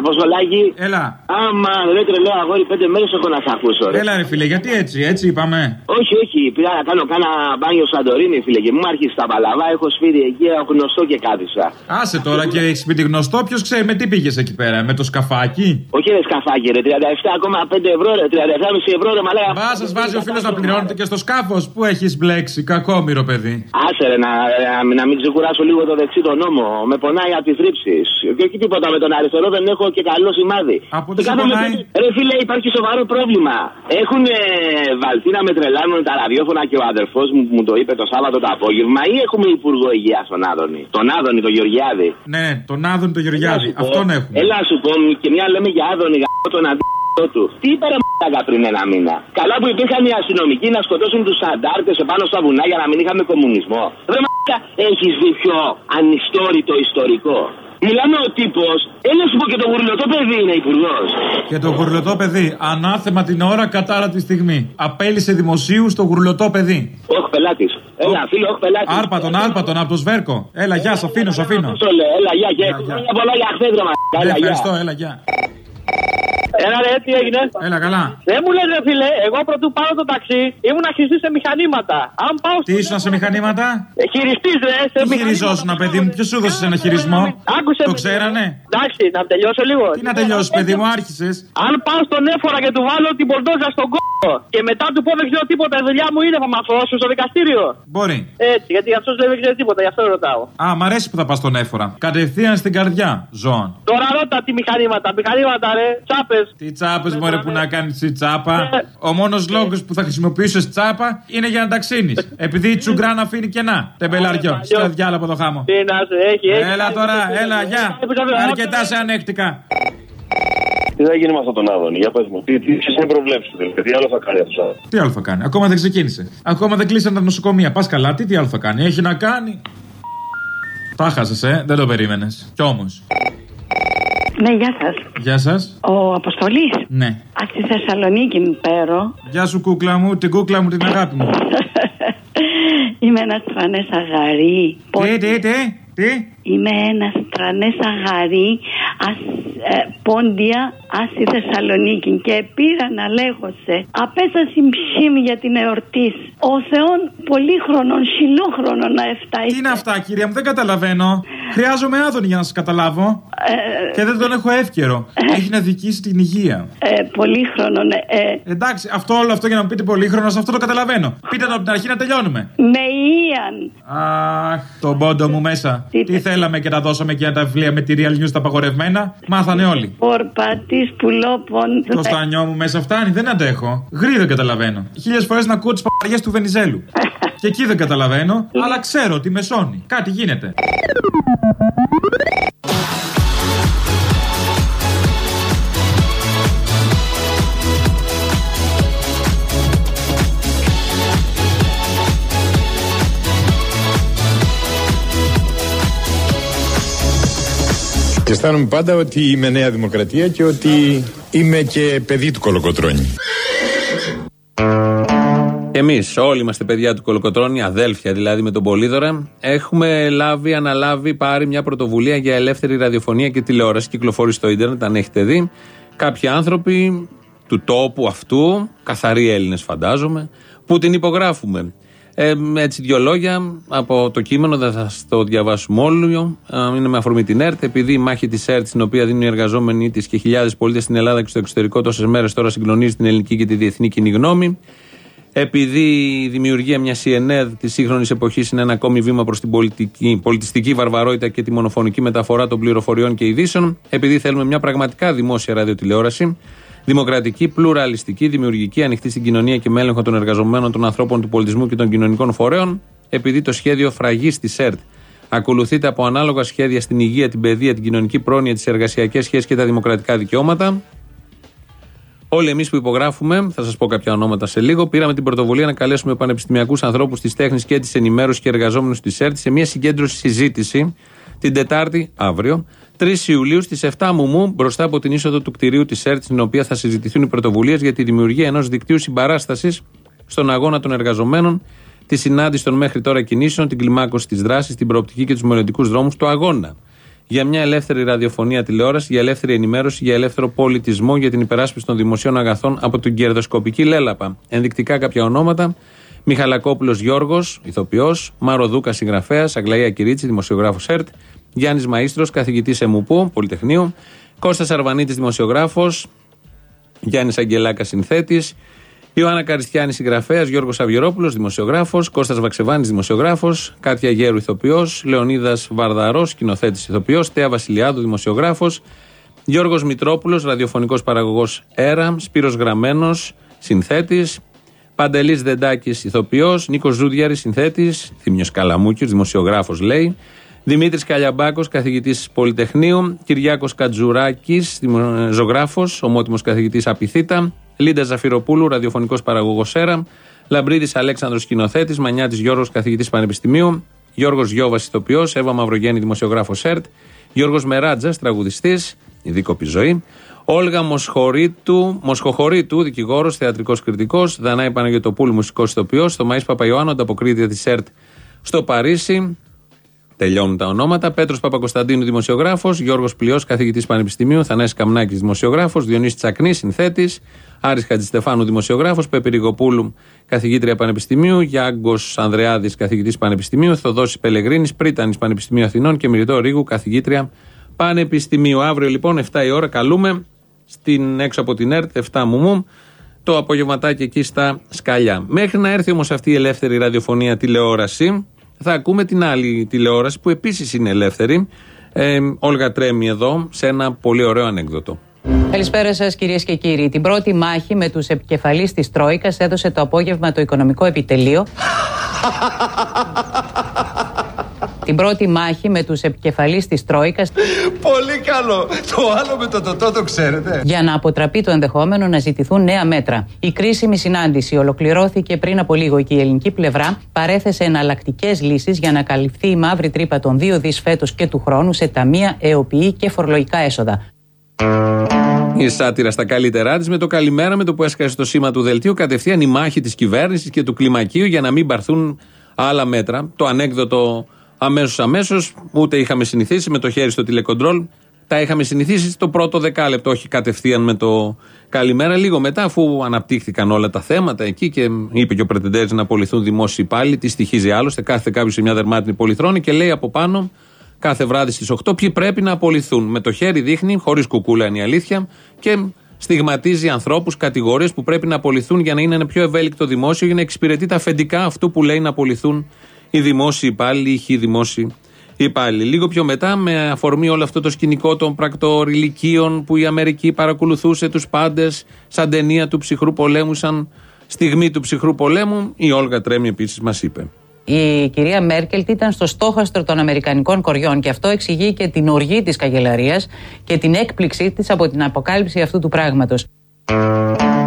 Αποστολάκι. Έλα. Άμα ρε τρελό αγόρι, πέντε μέρες έχω να σε ακούσω. Ρε. Έλα, ρε φίλε, γιατί έτσι, έτσι είπαμε. Όχι, όχι, πήγα να κάνω κάνα μπάνιο Σαντορίνη, φίλε, και μου άρχισε τα παλαβά. Έχω σπίτι εκεί, έχω γνωστό και κάθισα. Άσε τώρα και έχεις σπίτι γνωστό, ποιος ξέρει με τι πήγες εκεί πέρα, με το σκαφάκι; Όχι, ρε σκαφάκι, ρε, 37,5 ευρώ, ρε, 37,5 ευρώ, ρε, μαλάκα. Μπα, σας βάζει ο φίλος να πληρώνετε και στο σκάφος που έχεις μπλέξει. Κακόμοιρο παιδί. Άσε ρε, να, να, να μην ξεκουράσω λίγο το δεξί το νόμο. Με πονάει από τις θρύψει. Και όχι τίποτα με τον αριστερό δεν έχω και καλό σημάδι. Από τις σε πονάει; Ρε φίλε, υπάρχει σοβαρό πρόβλημα. Έχουν ε, βαλθεί να με τρελάνουν τα ραδιόφωνα και ο αδερφός μου που μου το είπε το Σάββατο το απόγευμα ή έχουμε υπουργό υγείας τον Άδωνη; Τον Άδωνη, τον Γεωργιάδη. Ναι, ναι, τον Άδων τον Γεωργιάδη. Έλα σου πω. Αυτόν έχουμε. Έλα σου πω, και μια λέμε για Άδωνη, για τον αντίθετο του. Τι είπε ρε μ***ακα πριν ένα μήνα; Καλά που υπήρχαν οι αστυνομικοί να σκοτώσουν τους αντάρτες επάνω στα βουνά για να μην είχαμε κομμουνισμό. Ρε μ***ακα, έχεις δει πιο ανιστόρητο ιστορικό; Μιλάμε ο τύπος. Έλα σου πω και το γουρλωτό παιδί είναι υπουργός. Και το γουρλωτό παιδί, ανάθεμα την ώρα, κατάρα τη στιγμή. Απέλησε δημοσίου στο γουρλωτό παιδί. Όχι πελάτης. Έλα, φίλο, όχι πελάτης. Άρπατον, άρπατον από το σβέρκο. Έλα, γεια, σ' αφήνω, σ' αφήνω. Αυτό λέω, έλα, γεια, γεια. Χρόνια πολλά για χθες, ρε μα. Ναι, Έλα, γεια. ευχαριστώ, έλα, γεια. Έλα, ρε, τι έγινε; Έλα, καλά. Δεν μου λες, ρε φίλε, εγώ πρωτού πάω το ταξί, ήμουν χειριστή σε μηχανήματα. Αν πάω Τι ήσουν σε μηχανήματα; Ε, χειριστής, ρε, σε Τι μηχανήματα. χειριζόσουν, παιδί μου, ποιος σου έδωσε ένα χειρισμό; Άκουσε Το με. ξέρανε; Εντάξει, να τελειώσω λίγο. Τι να τελειώσεις, παιδί μου, άρχισες; Αν πάω στον έφορα και του βάλω την πορτόζα στον κόμμα και μετά του πω δεν ξέρω τίποτα, η δουλειά μου είναι θα με αφρώσουν στο δικαστήριο. Μπορεί. Έτσι, γιατί αυτό λέει δεν ξέρει τίποτα, γι' αυτό ρωτάω. Α, μ' αρέσει που θα πας στον έφορα. Κατευθείαν στην καρδιά ζώων. Τώρα ρώτα τι μηχανήματα, μηχανήματα ρε, τσάπες. Τις τσάπες μωρέ που να κάνεις η τσάπα. Ο μόνος λόγος που θα χρησιμοποιήσεις τσάπα είναι για να ταξίνει. Επειδή η τσουγκράν αφήνει κενά. Τεμπελαριό. Στο διάλογο από το χάμο. Τι να σε έχει, έχει. Έλα τώρα, έλα, γεια. Αρκετά σε ανέκτικα. Τι θα γίνει με αυτόν τον Άδωνη, για πες μου, τι, τι, ποιες είναι οι προβλέψεις του, δηλαδή, τι άλλο θα κάνει αυτός ο Άδωνης; Τι άλλο θα κάνει. Ακόμα δεν ξεκίνησε. Ακόμα δεν κλείσαν τα νοσοκομεία. Πας καλά, τι, τι άλλο θα κάνει. Έχει να κάνει. Τα χάσες, ε. Δεν το περίμενες. Κι όμως. Ναι, γεια σας. Γεια σας. Ο Αποστολής. Ναι. Α στη Θεσσαλονίκη πέρο. Γεια σου, κούκλα μου, την κούκλα μου, την αγάπη μου. Είμαι ένας τρανέ αγαρί. Τι, τι, τι, τι; Είμαι ένα τρανέ αγαρί. Ας, ε, πόντια ας στη Θεσσαλονίκη και πήρα να λέγωσε. Απέσα συμψήμ για την εορτή. Ο Θεόν πολύχρονων, χιλόχρονων να εφτάει. Τι είναι αυτά, κυρία μου, δεν καταλαβαίνω. Χρειάζομαι άδωνη για να σας καταλάβω. Και δεν τον έχω εύκαιρο. Έχει να δικήσει την υγεία. Ε, πολύχρονων, ε, Εντάξει, αυτό όλο αυτό για να μου πείτε πολύχρονος, αυτό το καταλαβαίνω. Πείτε το από την αρχή να τελειώνουμε. με Ιαν. Αχ, τον πόντο μου μέσα. Τι θέλαμε και τα δώσαμε και τα βιβλία με τη Real News τα απαγορευμένα. Μάθανε όλοι. Πορπατής πουλόπων. Το στανιό μου μέσα φτάνει, δεν αντέχω. Γρήγορα δεν καταλαβαίνω. Χίλιες φορές να ακούω τις παπαριές του Βενιζέλου. και εκεί δεν καταλαβαίνω, αλλά ξέρω ότι με σώνει. Κάτι γίνεται. Και αισθάνομαι πάντα ότι είμαι Νέα Δημοκρατία και ότι είμαι και παιδί του Κολοκοτρώνη. Εμείς όλοι είμαστε παιδιά του Κολοκοτρώνη, αδέλφια δηλαδή με τον Πολύδωρα. Έχουμε λάβει, αναλάβει, πάρει μια πρωτοβουλία για ελεύθερη ραδιοφωνία και τηλεόραση. Κυκλοφορεί στο ίντερνετ, αν έχετε δει. Κάποιοι άνθρωποι του τόπου αυτού, καθαροί Έλληνες φαντάζομαι, που την υπογράφουμε. Ε, έτσι, δύο λόγια από το κείμενο, δεν θα σας το διαβάσουμε όλο. Ε, είναι με αφορμή την ΕΡΤ. Επειδή η μάχη της ΕΡΤ, στην οποία δίνουν οι εργαζόμενοι της και χιλιάδες πολίτες στην Ελλάδα και στο εξωτερικό τόσες μέρες τώρα συγκλονίζει την ελληνική και τη διεθνή κοινή γνώμη. Επειδή η δημιουργία μιας ΣΥΕΝΕΔ της σύγχρονης εποχής είναι ένα ακόμη βήμα προς την πολιτική, πολιτιστική βαρβαρότητα και τη μονοφωνική μεταφορά των πληροφοριών και ειδήσεων. Επειδή θέλουμε μια πραγματικά δημόσια ραδιοτηλεόραση, δημοκρατική, πλουραλιστική, δημιουργική, ανοιχτή στην κοινωνία και με έλεγχο των εργαζομένων, των ανθρώπων του πολιτισμού και των κοινωνικών φορέων. Επειδή το σχέδιο φραγής της ΕΡΤ ακολουθείται από ανάλογα σχέδια στην υγεία, την παιδεία, την κοινωνική πρόνοια, τις εργασιακές σχέσεις και τα δημοκρατικά δικαιώματα. Όλοι εμείς που υπογράφουμε, θα σας πω κάποια ονόματα σε λίγο, πήραμε την πρωτοβουλία να καλέσουμε πανεπιστημιακούς ανθρώπους της τέχνης και της ενημέρωσης και εργαζόμενους της ΕΡΤ σε μια συγκέντρωση συζήτηση την Τετάρτη, αύριο, 3 Ιουλίου στις 7 Μουμού, μπροστά από την είσοδο του κτηρίου της ΕΡΤ, στην οποία θα συζητηθούν οι πρωτοβουλίες για τη δημιουργία ενός δικτύου συμπαράστασης στον αγώνα των εργαζομένων, τη συνάντηση των μέχρι τώρα κινήσεων, την κλιμάκωση της δράσης, την προοπτική και τους μελλοντικούς δρόμους του αγώνα για μια ελεύθερη ραδιοφωνία τηλεόραση, για ελεύθερη ενημέρωση, για ελεύθερο πολιτισμό, για την υπεράσπιση των δημοσίων αγαθών από την κερδοσκοπική λέλαπα. Ενδεικτικά κάποια ονόματα. Μιχαλακόπουλος Γιώργος, ηθοποιός. Μαροδούκα συγγραφέας. Αγλαία Κυρίτσι, δημοσιογράφος ΕΡΤ. Γιάννης Μαΐστρος, καθηγητής ΕΜΟΥΠΟΥ, Πολυτεχνείου. Κώστας Αρβανίτης, δημοσιογράφος. Γιάννης Αγγελάκας, συνθέτης. Ιωάννα Καριστιάνη, συγγραφέας. Γιώργος Αβγερόπουλος, δημοσιογράφος. Κώστας Βαξεβάνης, δημοσιογράφος. Κάτια Γέρου, ηθοποιός. Λεωνίδας Βαρδαρός, σκηνοθέτη ηθοποιός. Τέα Βασιλιάδου, δημοσιογράφος. Γιώργος Μητρόπουλος, ραδιοφωνικός παραγωγός ΕΡΑ. Σπύρος Γραμμένος, συνθέτης. Παντελής Δεντάκης, ηθοποιός. Νίκος Ζούδιαρης, συνθέτης. Θύμιος Καλαμούκης, δημοσιογράφος λέει. Δημήτρης Καλιαμπάκος, καθηγητής Πολυτεχνείου. Κυριάκος Κατζουράκης, ζωγράφος, ομότιμος καθηγητής ΑΠΘ. Λίντα Ζαφυροπούλου, ραδιοφωνικός παραγωγός ΕΡΑ. Λαμπρίδης Αλέξανδρος σκηνοθέτης. Μανιάτης Γιώργος, καθηγητής Πανεπιστημίου. Γιώργος Γιώβας, ηθοποιός. Εύα Μαυρογέννη, δημοσιογράφος ΕΡΤ. Γιώργος Μεράτζας, τραγουδιστής, ειδίκοπη ζωή. Όλγα Μοσχορίτου, Μοσχοχωρίτου, δικηγόρος, θεατρικός κριτικός. Δανάη Παναγιοτοπούλου, μουσικός ηθοποιός. Το Μαΐ Παπαϊωάννου, ανταποκρίτρια της ΕΡΤ στο Παρίσι. Τελειώνουν τα ονόματα. Πέτρος Παπακοσταντίνου, δημοσιογράφος. Γιώργος Πλειός, καθηγητής Πανεπιστημίου. Θανάση Καμνάκης, δημοσιογράφος. Διονύσης Τσακνής, συνθέτης. Άρης Χατζηστεφάνου, δημοσιογράφος. Πέπη Ριγοπούλου, καθηγήτρια Πανεπιστημίου. Γιάνγκος Ανδρεάδης, καθηγητής Πανεπιστημίου. Θοδόση Πελεγρίνης, Πρίτανης Πανεπιστημίου Αθηνών και Μυριτό Ρίγου, καθηγήτρια Πανεπιστημίου. Αύριο λοιπόν 7 η ώρα καλούμε στην έξω από την ΕΡΤ, 7 μου το απογευματάκι εκεί στα σκαλιά. Μέχρι να έρθει όμως αυτή η ελεύθερη ραδιοφωνία τηλεόραση, θα ακούμε την άλλη τηλεόραση που επίσης είναι ελεύθερη. Ε, Όλγα Τρέμι εδώ σε ένα πολύ ωραίο ανέκδοτο. Καλησπέρα σας, κυρίες και κύριοι. Την πρώτη μάχη με τους επικεφαλείς της Τρόικας έδωσε το απόγευμα το Οικονομικό Επιτελείο. Την πρώτη μάχη με τους επικεφαλείς της Τρόικας. Πολύ καλό. Το άλλο με το τοτό το ξέρετε. Για να αποτραπεί το ενδεχόμενο να ζητηθούν νέα μέτρα. Η κρίσιμη συνάντηση ολοκληρώθηκε πριν από λίγο και η ελληνική πλευρά παρέθεσε εναλλακτικές λύσεις για να καλυφθεί η μαύρη τρύπα των δύο δις φέτος και του χρόνου σε ταμεία, ΕΟΠΗ και φορολογικά έσοδα. Η σάτυρα στα καλύτερά της με το καλημέρα με το που έσκασε το σήμα του δελτίου κατευθείαν η μάχη της κυβέρνησης και του κλιμακίου για να μην πάρθουν άλλα μέτρα. Το ανέκδοτο αμέσως αμέσως, ούτε είχαμε συνηθίσει με το χέρι στο τηλεκοντρόλ. Τα είχαμε συνηθίσει στο πρώτο δεκάλεπτο, όχι κατευθείαν με το καλημέρα. Λίγο μετά, αφού αναπτύχθηκαν όλα τα θέματα εκεί και είπε και ο Πρετεντέρης να απολυθούν δημόσιοι υπάλληλοι, τι στοιχίζει άλλωστε. Κάθεται κάποιος σε μια δερμάτινη πολυθρόνη και λέει από πάνω κάθε βράδυ στις 8 ποιοι πρέπει να απολυθούν. Με το χέρι δείχνει, χωρίς κουκούλα είναι η αλήθεια, και στιγματίζει ανθρώπους, κατηγορίες που πρέπει να απολυθούν για να είναι ένα πιο ευέλικτο δημόσιο, για να εξυπηρετεί τα αφεντικά αυτού που λέει να απολυθούν οι δημόσιοι υπάλληλοι, οι χι δημόσιοι υπάλληλοι. Λίγο πιο μετά, με αφορμή όλο αυτό το σκηνικό των πρακτορηλικίων που η Αμερική παρακολουθούσε τους πάντες, σαν ταινία του ψυχρού πολέμου, σαν στιγμή του ψυχρού πολέμου, η Όλγα Τρέμι επίσης μας είπε. Η κυρία Μέρκελ ήταν στο στόχαστρο των Αμερικανικών κοριών και αυτό εξηγεί και την οργή της καγκελαρίας και την έκπληξή της από την αποκάλυψη αυτού του πράγματος.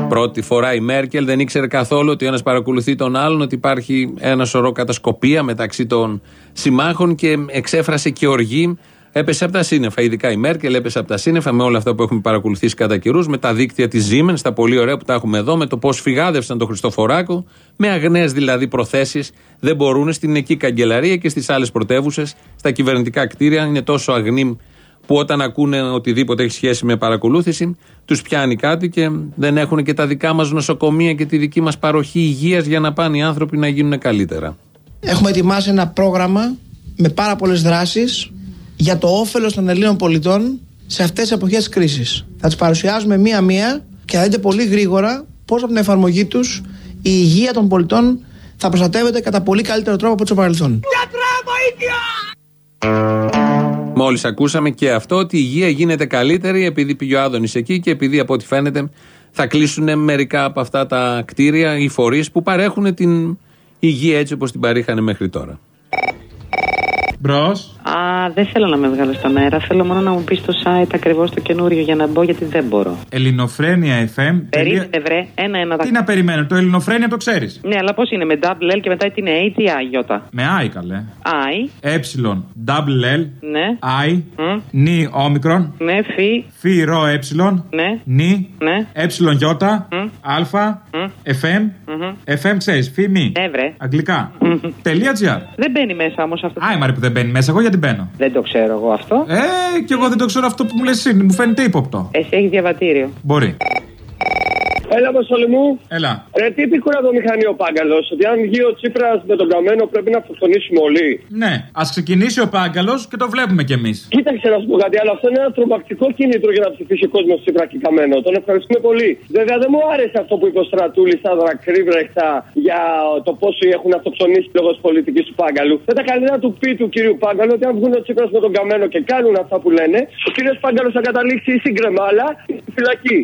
Πρώτη φορά η Μέρκελ δεν ήξερε καθόλου ότι ο ένας παρακολουθεί τον άλλον, ότι υπάρχει ένα σωρό κατασκοπία μεταξύ των συμμάχων και εξέφρασε και οργή. Έπεσε από τα σύννεφα. Ειδικά η Μέρκελ έπεσε από τα σύννεφα με όλα αυτά που έχουμε παρακολουθήσει κατά καιρούς, με τα δίκτυα της Siemens, τα πολύ ωραία που τα έχουμε εδώ, με το πώς φυγάδευσαν τον Χριστοφοράκο, με αγνές δηλαδή προθέσεις. Δεν μπορούν στην εκεί καγκελαρία και στις άλλες πρωτεύουσες, στα κυβερνητικά κτίρια. Είναι τόσο αγνή που όταν ακούνε οτιδήποτε έχει σχέση με παρακολούθηση, τους πιάνει κάτι και δεν έχουν και τα δικά μας νοσοκομεία και τη δική μας παροχή υγείας για να πάνε οι άνθρωποι να γίνουν καλύτερα. Έχουμε ετοιμάσει ένα πρόγραμμα με πάρα πολλές δράσεις για το όφελος των Ελλήνων πολιτών σε αυτές τις εποχές κρίσης. Θα τις παρουσιάζουμε μία-μία και θα δείτε πολύ γρήγορα πώς από την εφαρμογή τους η υγεία των πολιτών θα προστατεύεται κατά πολύ καλύτερο τρόπο από ό,τι στο παρελθόν. Μόλις ακούσαμε και αυτό ότι η υγεία γίνεται καλύτερη επειδή πήγε ο Άδωνης εκεί και επειδή από ό,τι φαίνεται θα κλείσουν μερικά από αυτά τα κτίρια ή φορείς που παρέχουν την υγεία έτσι όπως την παρήχανε μέχρι τώρα. Μπρος. Α, δεν θέλω να με βγάλω στον αέρα. Θέλω μόνο να μου πεις το site ακριβώς το καινούριο για να μπω γιατί δεν μπορώ. Ελληνοφρένια FM. Περίμενε, βρε. Ένα-ένα. Τι να περιμένω, το Ελληνοφρένια το ξέρεις; Ναι, αλλά πώς είναι, με double L και μετά τι είναι, H ή I, J. Με I καλέ. I. Ε, double L. Ναι. I. Νι όμικρον. Ναι, φι. Φι ρο ε. Ναι. Νι. Ναι. Ε Ι. Α. FM. FM ξέρεις, φι μη. Ναι, βρε. Αγγλικά. Τελεία GR. Δεν μπαίνει μέσα όμως αυτό. Άι, Μαρή που δεν μπαίνει μέσα, εγώ γιατί μπαίνω. Δεν το ξέρω εγώ αυτό. Ε, και εγώ δεν το ξέρω αυτό που μου λες εσύ, μου φαίνεται ύποπτο. Εσύ έχεις διαβατήριο. Μπορεί. Έλα, Αποστολή μου. Έλα. Ρε, τι είπε κουραδομηχανή ο Πάγκαλος, ότι αν βγει ο Τσίπρας με τον καμένο πρέπει να αυτοκτονήσουμε όλοι. Ναι, ας ξεκινήσει ο Πάγκαλος και το βλέπουμε κι εμείς. Κοίταξε να σου πω κάτι άλλο. Αυτό είναι ένα τρομακτικό κίνητρο για να ψηφίσει ο κόσμος Τσίπρα και καμένο. Τον ευχαριστούμε πολύ. Βέβαια δεν μου άρεσε αυτό που είπε ο Στρατούλης στα δρακρύβρεχτα για το πόσο έχουν αυτοκτονήσει λόγω τη πολιτικής του Πάγκαλου. Δεν τα καλύτερα του πει του κυρίου Πάγκαλου ότι αν βγουν ο Τσίπρας με τον καμένο και κάνουν αυτά που λένε, ο κύριος Πάγκαλος θα καταλήξει ή στην κρεμάλα ή στη φυλακή.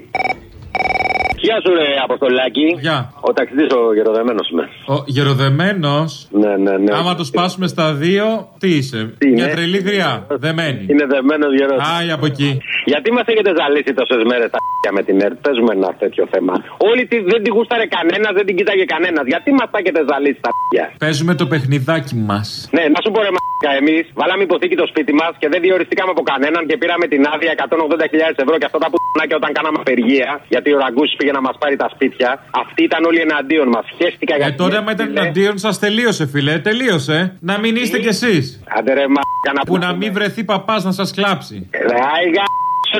Γεια σου, ρε Αποστολάκη. Γεια. Ο ταξιδί ο γεροδεμένος είμαι. Ο γεροδεμένος. Ναι, ναι, ναι. Άμα το σπάσουμε στα δύο, τι είσαι. Τι Μια είναι; τρελή γριά. Δεμένη. Είναι δεμένος γερός. Άι από εκεί. Γιατί μας έχετε ζαλίσει τόσες μέρες τα ***για με την ΕΡΤ; Παίζουμε ένα τέτοιο θέμα. Όλοι τη, δεν την γούσταρε κανένας, δεν την κοίταγε κανένας. Γιατί μας τα έχετε ζαλίσει τα ***για. Παίζουμε το παιχνιδάκι μας. Ναι, να σου πω ρε μα Εμείς βάλαμε υποθήκη το σπίτι μας και δεν διοριστήκαμε από κανέναν και πήραμε την άδεια 180.000 ευρώ και αυτά τα πουθνάκια όταν κάναμε απεργία. Γιατί ο Ραγκούσης πήγε να μας πάρει τα σπίτια. Αυτοί ήταν όλοι εναντίον μας. Χαίστηκα Ε, τότε άμα ήταν εναντίον σας, τελείωσε, φίλε. Τελείωσε. Να μην είστε κι εσείς. Άντε ρε μα. κανα- Που να μην βρεθεί παπάς να σας κλάψει. Ρε, άιγα,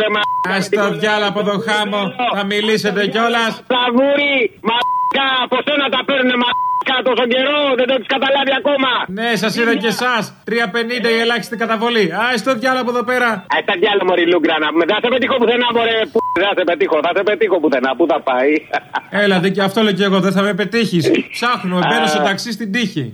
ρε μα. Α το διάλα από τον χάμο, θα μιλήσετε κιόλας. Σαβούρι, μαλάκα, από σένα τα παίρνουνε μαλάκα τόσο καιρό, δεν το έχεις καταλάβει ακόμα. Ναι, σας είδα και εσάς. 3,50 η ελάχιστη καταβολή. Α το διάλα από εδώ πέρα. Α, τα διάλο μωρή Λούγκρα να πούμε. Δεν θα σε πετύχω πουθενά, μωρέ. Που... Δεν θα σε πετύχω, θα σε πετύχω πουθενά. Πού θα πάει. Έλατε και αυτό λέω κι εγώ, δεν θα με πετύχεις. Ψάχνουμε, μπαίνω σε ταξί στην τύχη.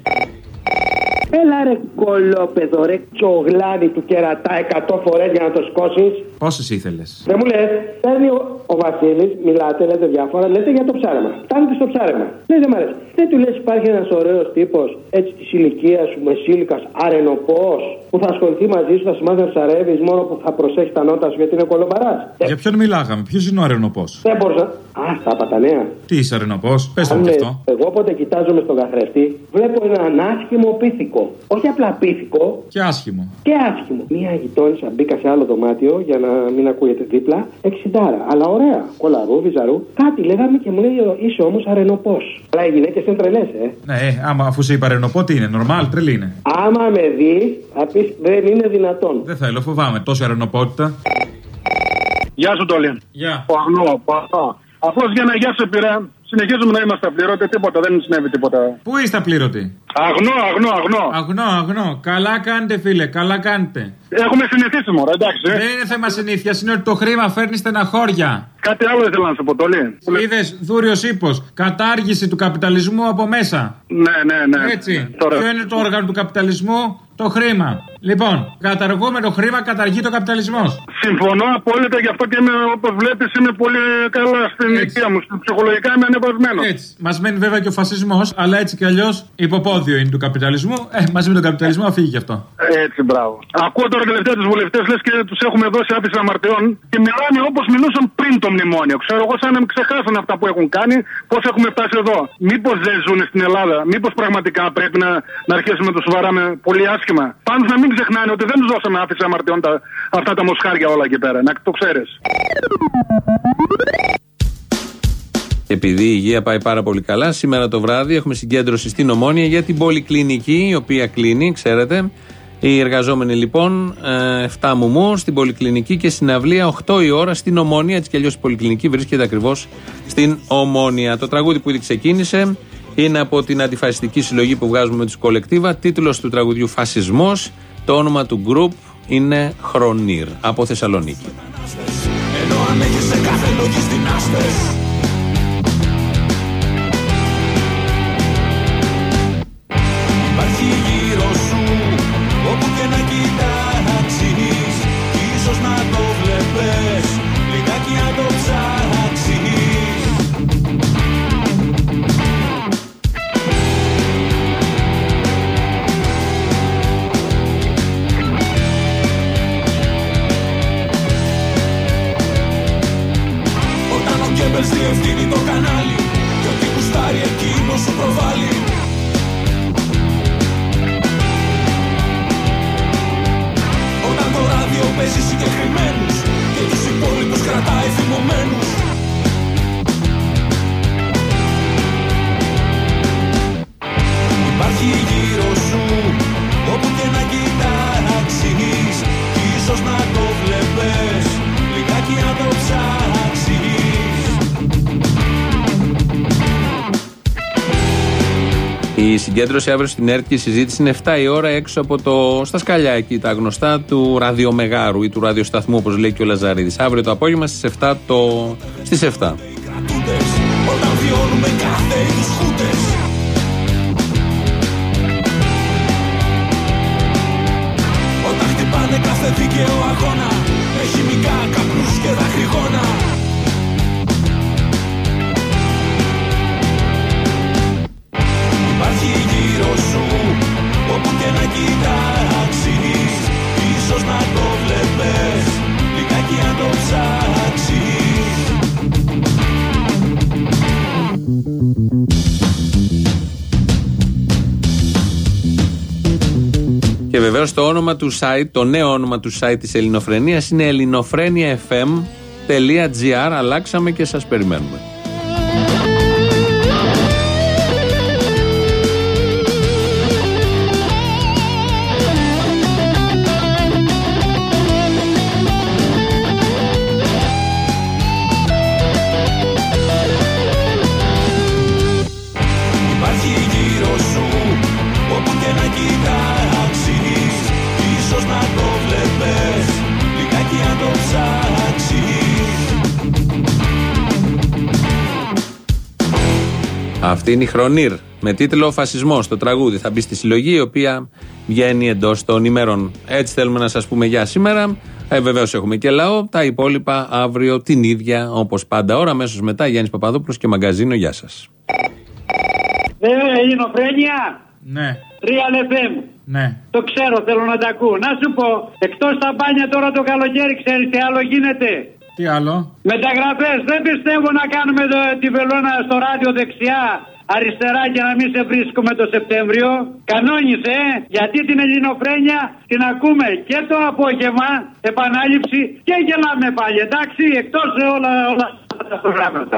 Έλα ρε κολόπεδο, ρε τσογλάνι του κερατά 100 φορές για να το σκώσεις. Πόσε ήθελες. Δεν μου λες, παίρνει ο, ο Βασίλης, μιλάτε, λέτε διάφορα, λέτε για το ψάρεμα. Φτάνετε στο ψάρεμα. Λέει δεν μ' αρέσει. Δεν του λες υπάρχει ένας ωραίος τύπος, έτσι της ηλικίας σου, μεσήλικας, αρενοπός, που θα ασχοληθεί μαζί σου, θα σε μάθει να ψαρεύεις, μόνο που θα προσέχει τα νότα σου γιατί είναι κολομπαράς. Για ποιον μιλάγαμε, ποιος είναι ο αρενοπός; Δεν μπορούσα. Α, στα τα νέα. Τι είσαι αρενοπός, πες το Αν, μου κι ε, αυτό. Εγώ όποτε κοιτάζομαι στον καθρέφτη, βλέπω έναν άσχημο πίθηκο. Όχι απλά πίθηκο, Και άσχημο. και άσχημο. Μία γειτόνισσα μπήκα σε άλλο δωμάτιο για να μην ακούγεται δίπλα. Εξιντάρα, αλλά ωραία. Κολαρού, βυζαρού. Κάτι λέγαμε και μου λέει είσαι όμως αρενοπός. Αλλά οι γυναίκες είναι τρελές, ε. Ναι, ε, άμα αφού σε είπα αρενοπό, τι είναι, νορμάλ, τρελή είναι. Άμα με δεις, θα πεις δεν είναι δυνατόν. Δεν θέλω, φοβάμαι. Τόση αρενοπότητα. Γεια σου, Τόλι. Γεια. Ο Αγνό, ο Αγνό. Αφού για να γεια σε πειρά, συνεχίζουμε να είμαστε απληρώτε, τίποτα, δεν συνέβη τίποτα. Πού είστε απλήρωτοι; Αγνό, αγνό, αγνό. Αγνό, αγνό. Καλά κάνετε, φίλε, καλά κάνετε. Έχουμε συνηθίσει μόνο, εντάξει. ε. Δεν είναι θέμα συνήθειας, είναι ότι το χρήμα φέρνει στεναχώρια. Κάτι άλλο ήθελα να σου πω, Τόλι. Είδες, δούριος ύπος. Κατάργηση του καπιταλισμού από μέσα. Ναι, ναι, ναι. Έτσι. Τώρα. Ποιο είναι το όργανο του καπιταλισμού, το χρήμα. Λοιπόν, καταργούμε το χρήμα, καταργεί το καπιταλισμός. Συμφωνώ απόλυτα, γι' αυτό και είμαι, όπως βλέπεις, είμαι πολύ καλά στην ηλικία μου. Ψυχολογικά είμαι ανεβασμένος. Έτσι. Μας μένει βέβαια και ο φασισμός, αλλά έτσι κι αλλιώς υποπόδιο είναι του καπιταλισμού. Ε, μαζί με τον καπιταλισμό αφήγει γι' αυτό. Έτσι, μπράβο. Ακούω τώρα τελευταία τους βουλευτές, λες και τους έχουμε δώσει άφηση αμαρτιών και μιλάνε όπως μιλούσαν πριν το μνημόνιο. Ξέρω εγώ, σαν να μην ξεχάσουν αυτά που έχουν κάνει, πώς έχουμε φτάσει εδώ. Μήπως δεν ζουν στην Ελλάδα, μήπως πραγματικά πρέπει να, να αρχίσουμε να τους βαράμε πολύ άσχημα. Πάντως να μην ξεχνάνε ότι δεν τους δώσαμε άφηση αμαρτιών τα, αυτά τα μοσχάρια όλα εκεί πέρα. Να το ξέρεις. Επειδή η υγεία πάει πάρα πολύ καλά, σήμερα το βράδυ έχουμε συγκέντρωση στην Ομόνια για την πολυκλινική, η οποία κλείνει, ξέρετε. Οι εργαζόμενοι λοιπόν, ε, 7 μουμού στην πολυκλινική και συναυλία 8 η ώρα στην Ομόνια. Έτσι κι αλλιώς η πολυκλινική βρίσκεται ακριβώς στην Ομόνια. Το τραγούδι που ήδη ξεκίνησε είναι από την αντιφασιστική συλλογή που βγάζουμε με τους κολεκτίβα. Τίτλος του τραγουδιού Φασισμός. Το όνομα του γκρουπ είναι Χρονίρ από Θεσσαλονίκη. Ενώ ανέχεις σε κάθε λογιστινάστες Υπάρχει συγκέντρωση αύριο στην ΕΡΤ και η συζήτηση είναι 7 η ώρα έξω από το, στα σκαλιά εκεί τα γνωστά του ραδιομεγάρου ή του ραδιοσταθμού όπως λέει και ο Λαζαρίδης. Αύριο το απόγευμα στις 7 το, στις 7. Και βεβαίως το όνομα του site, το νέο όνομα του site της Ελληνοφρενεία είναι ελληνοφρένειαφm.gr. Αλλάξαμε και σας περιμένουμε. Αυτή είναι η Χρονίρ με τίτλο Φασισμός το τραγούδι. Θα μπει στη συλλογή η οποία βγαίνει εντός των ημερών. Έτσι θέλουμε να σας πούμε για σήμερα. Ε, Βεβαίως έχουμε και λαό. Τα υπόλοιπα αύριο την ίδια όπως πάντα ώρα. Αμέσως μετά Γιάννης Παπαδόπουλος και μαγκαζίνο. Γεια σας. Ε, Ελληνοφρένια. Ναι, Real FM. ναι. Το ξέρω, θέλω να τα ακούω. Να σου πω, εκτός τα μπάνια τώρα το καλοκαίρι, ξέρεις τι άλλο γίνεται. Τι άλλο; Μεταγραφές. Δεν πιστεύω να κάνουμε το, τη βελόνα στο ράδιο δεξιά. Αριστερά και να μην σε βρίσκουμε το Σεπτέμβριο. Κανόνισε, ε, γιατί την ελληνοφρένια την ακούμε και το απόγευμα, επανάληψη και γελάμε πάλι. Εντάξει, εκτός όλα, όλα τα προγράμματα.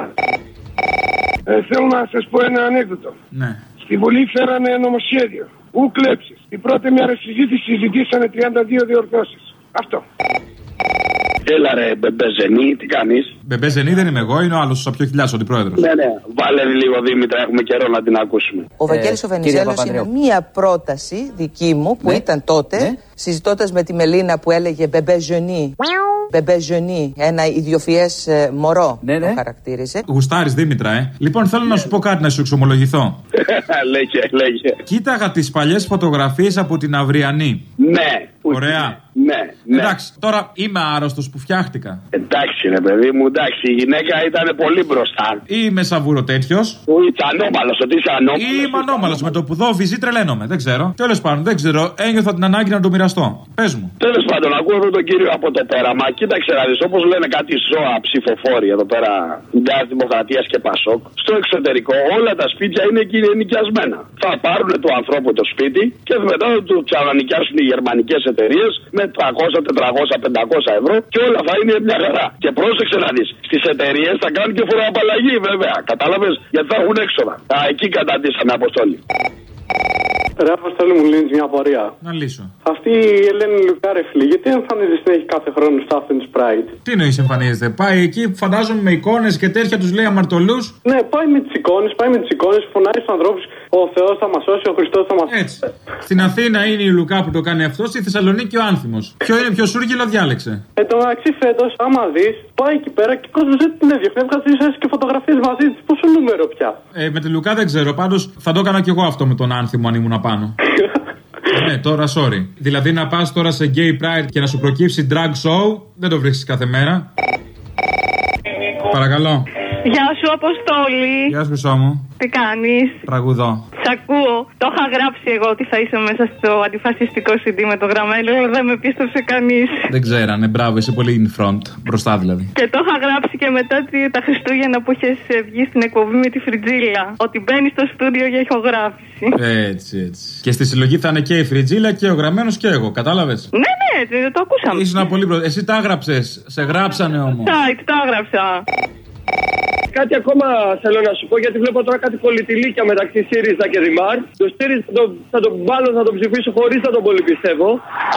Ε, θέλω να σας πω ένα ανέκδοτο. Ναι. Στη Βουλή φέρανε νομοσχέδιο. Ου κλέψεις. Την πρώτη μέρα συζήτηση συζητήσανε 32 διορθώσεις. Αυτό. Έλα ρε, bébé génie, τι κάνεις. Μπεμπέζενή δεν είμαι εγώ, είναι ο άλλος ο σαπιοκοιλιάς, ο αντιπρόεδρος. Ναι, ναι, βάλε λίγο Δήμητρα, έχουμε καιρό να την ακούσουμε. Ο Βαγγέλης ο Βενιζέλος είναι μία πρόταση δική μου που ήταν τότε, συζητώντας με τη Μελίνα που έλεγε μπεμπέ ζενή. Μπεμπέ ζενή, ένα ιδιοφυές ε, μωρό το χαρακτήριζε. Γουστάρεις Δήμητρα, ε. Λοιπόν, θέλω να σου πω κάτι να σου εξομολογηθώ. λέγε, λέγε. Κοίταγα τις παλιές φωτογραφίες από την Αυριανή. Ναι. Ωραία. Ναι, ναι. Εντάξει, τώρα είμαι άρρωστος που φτιάχτηκα. Εντάξει, ρε παιδί μου, εντάξει, η γυναίκα ήταν πολύ μπροστά. Ή είμαι σαβούρο τέτοιος. Ο Ιτσανόμαλο, ότι είσαι ανώμαλος. Ή είμαι ανώμαλος με το που δω βυζί τρελαίνομαι. Δεν ξέρω. Τέλος πάντων, δεν ξέρω. Ένιωθα την ανάγκη να το μοιραστώ. Πες μου. Τέλος πάντων, ακούω αυτόν τον κύριο από το πέραμα. Κοίταξε να δεις, όπως λένε κάτι ζώα ψηφοφόροι εδώ πέρα, Νέα Δημοκρατίας και Πασόκ, στο εξωτερικό όλα τα σπίτια είναι εκεί νοικιασμένα. Θα πάρουν του ανθρώπου το σπίτι και μετά θα τους ξανανοικιάσουν οι γερμανικές εταιρείες με 300, 400, 500 ευρώ και όλα θα είναι μια χαρά. Και πρόσεξε να δεις, στις εταιρείες θα κάνουν και φοροαπαλλαγή βέβαια. Κατάλαβες, γιατί θα έχουν έξοδα. Α, εκεί καταντήσαμε αποστόλη. Ρε Αποστόλη μου λύνεις μια απορία. Να λύσω. Αυτή η Ελένη Λουκάρε, φίλε, γιατί εμφανίζεται στην έχει κάθε χρόνο στο Athens Pride; Τι νοεί εμφανίζεται; Πάει εκεί, φαντάζομαι με εικόνες και τέτοια τους λέει αμαρτωλούς. Ναι, πάει με τις εικόνες, πάει με τις εικόνες, φωνάει στους ανθρώπους. Ο Θεός θα μας σώσει, ο Χριστός θα μα Έτσι. Στην Αθήνα είναι η Λουκά που το κάνει αυτός, στη Θεσσαλονίκη ο άνθιμος. Ποιο είναι πιο σούργιλο, διάλεξε; Εν τω μεταξύ φέτος, άμα δεις, πάει εκεί πέρα και ο κόσμος δεν την έδιωχνε. Έβγαζε και φωτογραφίες μαζί της. Πόσο νούμερο πια. Ε, με τη Λουκά δεν ξέρω, πάντως θα το έκανα κι εγώ αυτό με τον άνθιμο αν ήμουν απάνω. ναι, τώρα sorry. Δηλαδή να πας τώρα σε gay pride και να σου προκύψει drag show, δεν το βρίσκεις κάθε μέρα. Παρακαλώ. Γεια σου, Αποστόλη. Γεια σου, χρυσό μου. Τι κάνεις; Τραγουδό. Σ' ακούω. Το είχα γράψει εγώ ότι θα είσαι μέσα στο αντιφασιστικό CD με το γραμμένο, αλλά δεν με πίστεψε κανείς. Δεν ξέρανε, μπράβο, είσαι πολύ in front. Μπροστά δηλαδή. Και το είχα γράψει και μετά τη- τα Χριστούγεννα που είχες βγει στην εκπομπή με τη Φριτζίλα. Ότι μπαίνεις στο στούντιο για ηχογράφηση. Έτσι, έτσι. Και στη συλλογή θα είναι και η Φριτζίλα και ο γραμμένος και εγώ, κατάλαβες; Ναι, ναι, έτσι, το ακούσαμε. Ήσουν πολύ προ... Εσύ τα έγραψε, σε γράψανε όμως. Site, το έγραψα. Κάτι ακόμα θέλω να σου πω, γιατί βλέπω τώρα κάτι πολιτιλίκια μεταξύ ΣΥΡΙΖΑ και Δημάρ. Το ΣΥΡΙΖΑ θα τον, θα τον βάλω, θα τον ψηφίσω χωρίς να τον πολύ πιστεύω.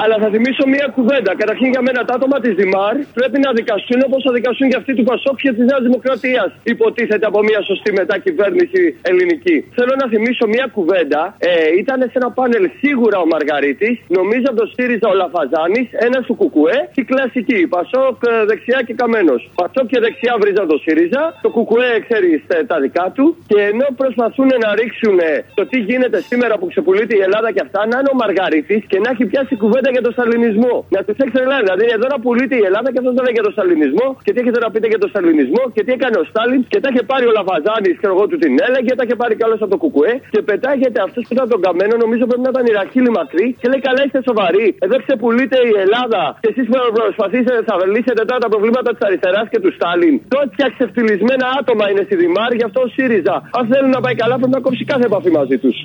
Αλλά θα θυμίσω μία κουβέντα. Καταρχήν για μένα τα άτομα της Δημάρ πρέπει να δικαστούν όπως θα δικαστούν και αυτοί του Πασόκ και της Νέας Δημοκρατίας. Υποτίθεται από μία σωστή μετά κυβέρνηση ελληνική. Θέλω να θυμίσω μία κουβέντα. Ε, ήταν σε ένα πάνελ σίγουρα ο Μαργαρίτης, νομίζω από το ΣΥΡΙΖΑ ο Λαφαζάνης, ένα του Κουκουέ και η κλασική. Πασόκ ε, δεξιά και καμένος. Πασόκ και δεξιά βρίζαν το ΣΥΡΙΖΑ. Το Κουκουέ ξέρεις τα δικά του. Και ενώ προσπαθούν να ρίξουν ε, το τι γίνεται σήμερα που ξεπουλείται η Ελλάδα και αυτά, να είναι ο Μαργαρίτης και να έχει πιάσει κουβέντα για τον σταλινισμό. Να τους έχει τρελάνει. Δηλαδή εδώ να πουλείται η Ελλάδα και αυτός δεν λέει για τον σταλινισμό και τι έχετε να πείτε για τον σταλινισμό και τι έκανε ο Στάλιν και τα είχε πάρει ο Λαβαζάνης και εγώ του την έλεγε, τα είχε πάρει κι άλλος από το Κουκουέ και πετάγεται αυτός που ήταν τον καμένο, νομίζω πρέπει να ήταν η Ραχίλη μακρύ και λέει καλά είστε σοβαροί. Εδώ ξεπουλείται η Ελλάδα και εσείς προσπαθήσετε θα λύσετε τώρα τα προβλήματα της αριστεράς και του Στάλιν. Τέτοια ξεφτυλισμένα άτομα είναι στη Δημάρ, γι' αυτό ΣΥΡΙΖΑ. Αν θέλουν να πάει καλά, πρέπει να κόψει κάθε επαφή μαζί τους.